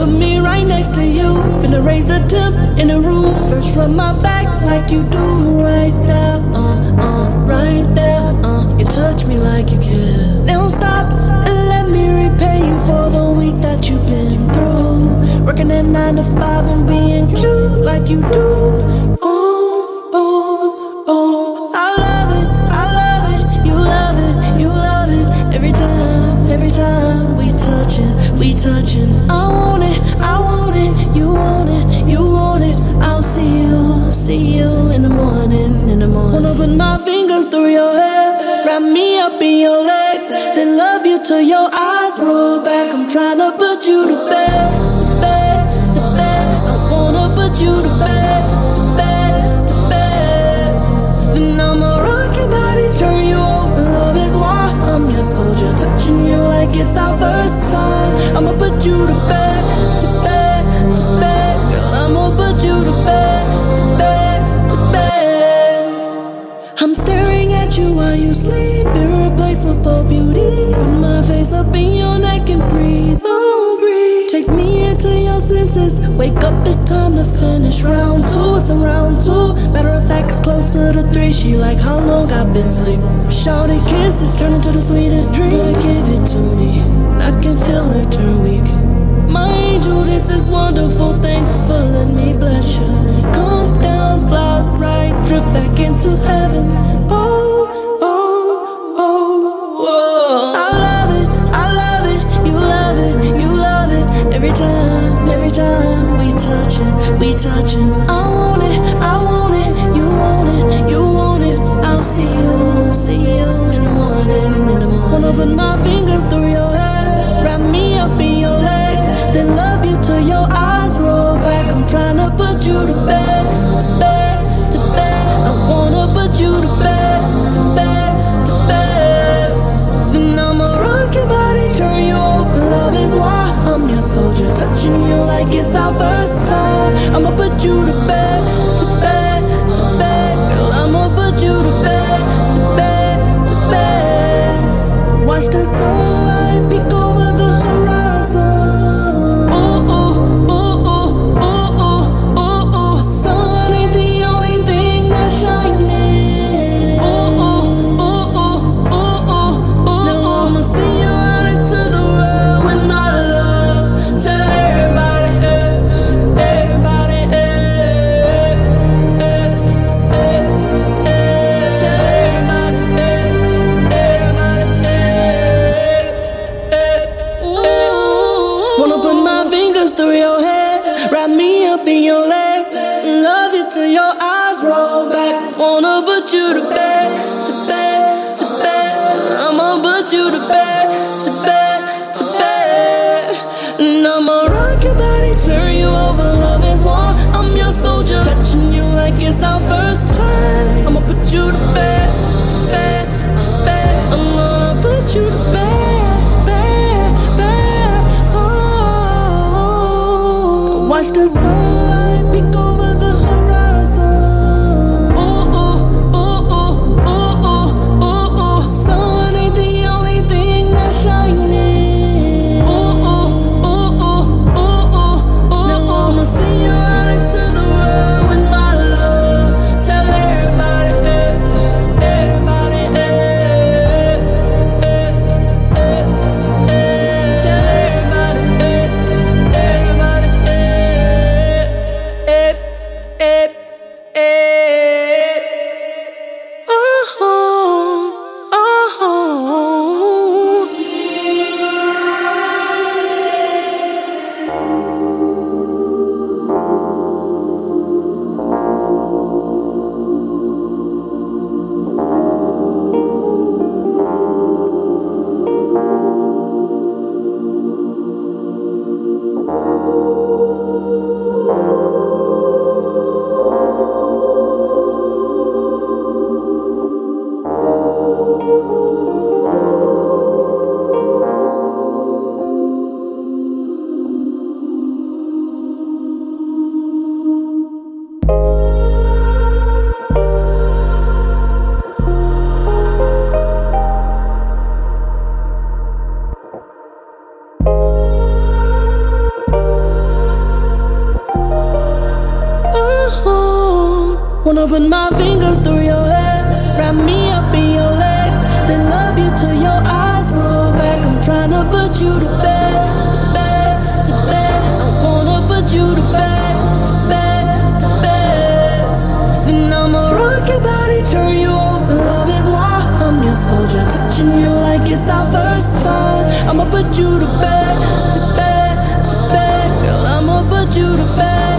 put me right next to you. Finna raise the temp in the room. First rub my back like you do right there. Uh, uh, right there. Uh, you touch me like you care. Now stop and let me repay you for the week that you've been through. Working at nine to five and being cute like you do. Ooh, ooh, ooh. Morning. My fingers through your hair, wrap me up in your legs, then love you till your eyes roll back. I'm tryna put you to bed, to bed, to bed. I wanna put you to bed, to bed, to bed. Then I'ma rock your body, turn you over. Love is I'm your soldier, touching you like it's our first time. I'ma put you to bed, Face up in your neck and breathe. Oh, breathe. Take me into your senses. Wake up, it's time to finish round two. It's a round two. Matter of fact, it's closer to three. She like, how long I've been asleep? Shouted kisses turn into the sweetest dream. Give it to me. I can feel her turn weak. My angel, this is wonderful. Thanks for letting me bless you. Come down, fly right, drip back into heaven. Oh, like it's our first time. I'ma put you to bed, to bed, to bed. Girl, I'ma put you to bed, to bed, to bed. Watch the sunlight it's our first time. I'ma put you to bed, to bed, to bed. I'm gonna put you to bed, bed, bed. Oh, watch the sunlight put my fingers through your hair, wrap me up in your legs, then love you till your eyes roll back. I'm trying to put you to bed, to bed, to bed. I wanna put you to bed, to bed, to bed. Then I'ma rock your body, turn you over. Love is why I'm your soldier, touching you like it's our first time. I'ma put you to bed, to bed, to bed. Girl, I'ma put you to bed,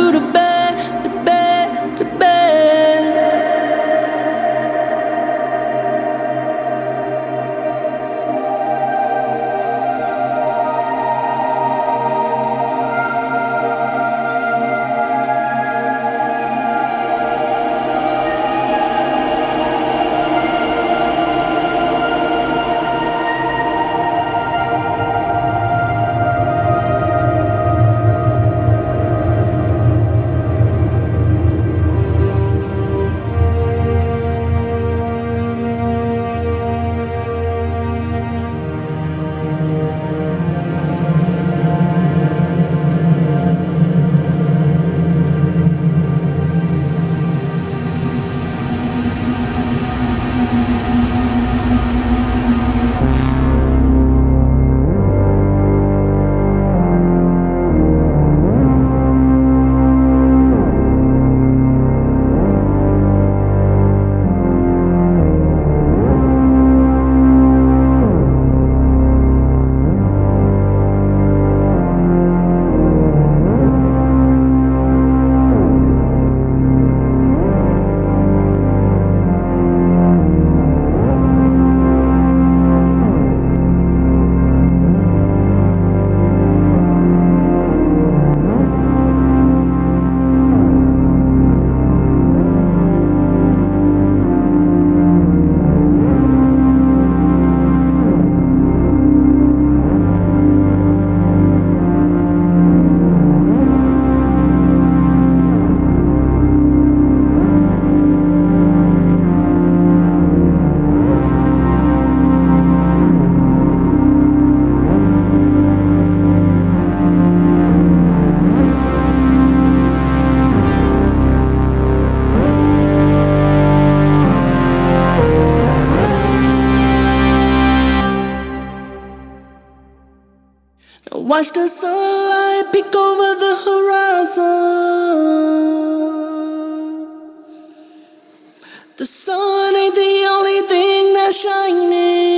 you to bed, Watch the sunlight peek over the horizon. The sun ain't the only thing that's shining.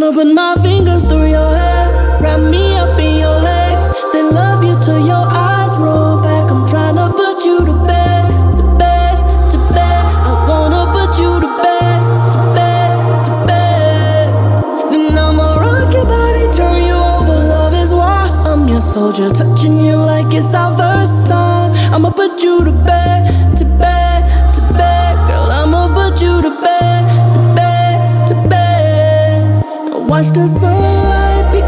Gonna put my fingers through your hair, wrap me up in your legs, then love you till your eyes roll back. I'm trying to put you to bed, to bed, to bed. I wanna put you to bed, to bed, to bed. Then I'ma rock your body, turn you over. Love is why I'm your soldier, touching you like it's our first time. I'ma put you to bed. watch the sunlight be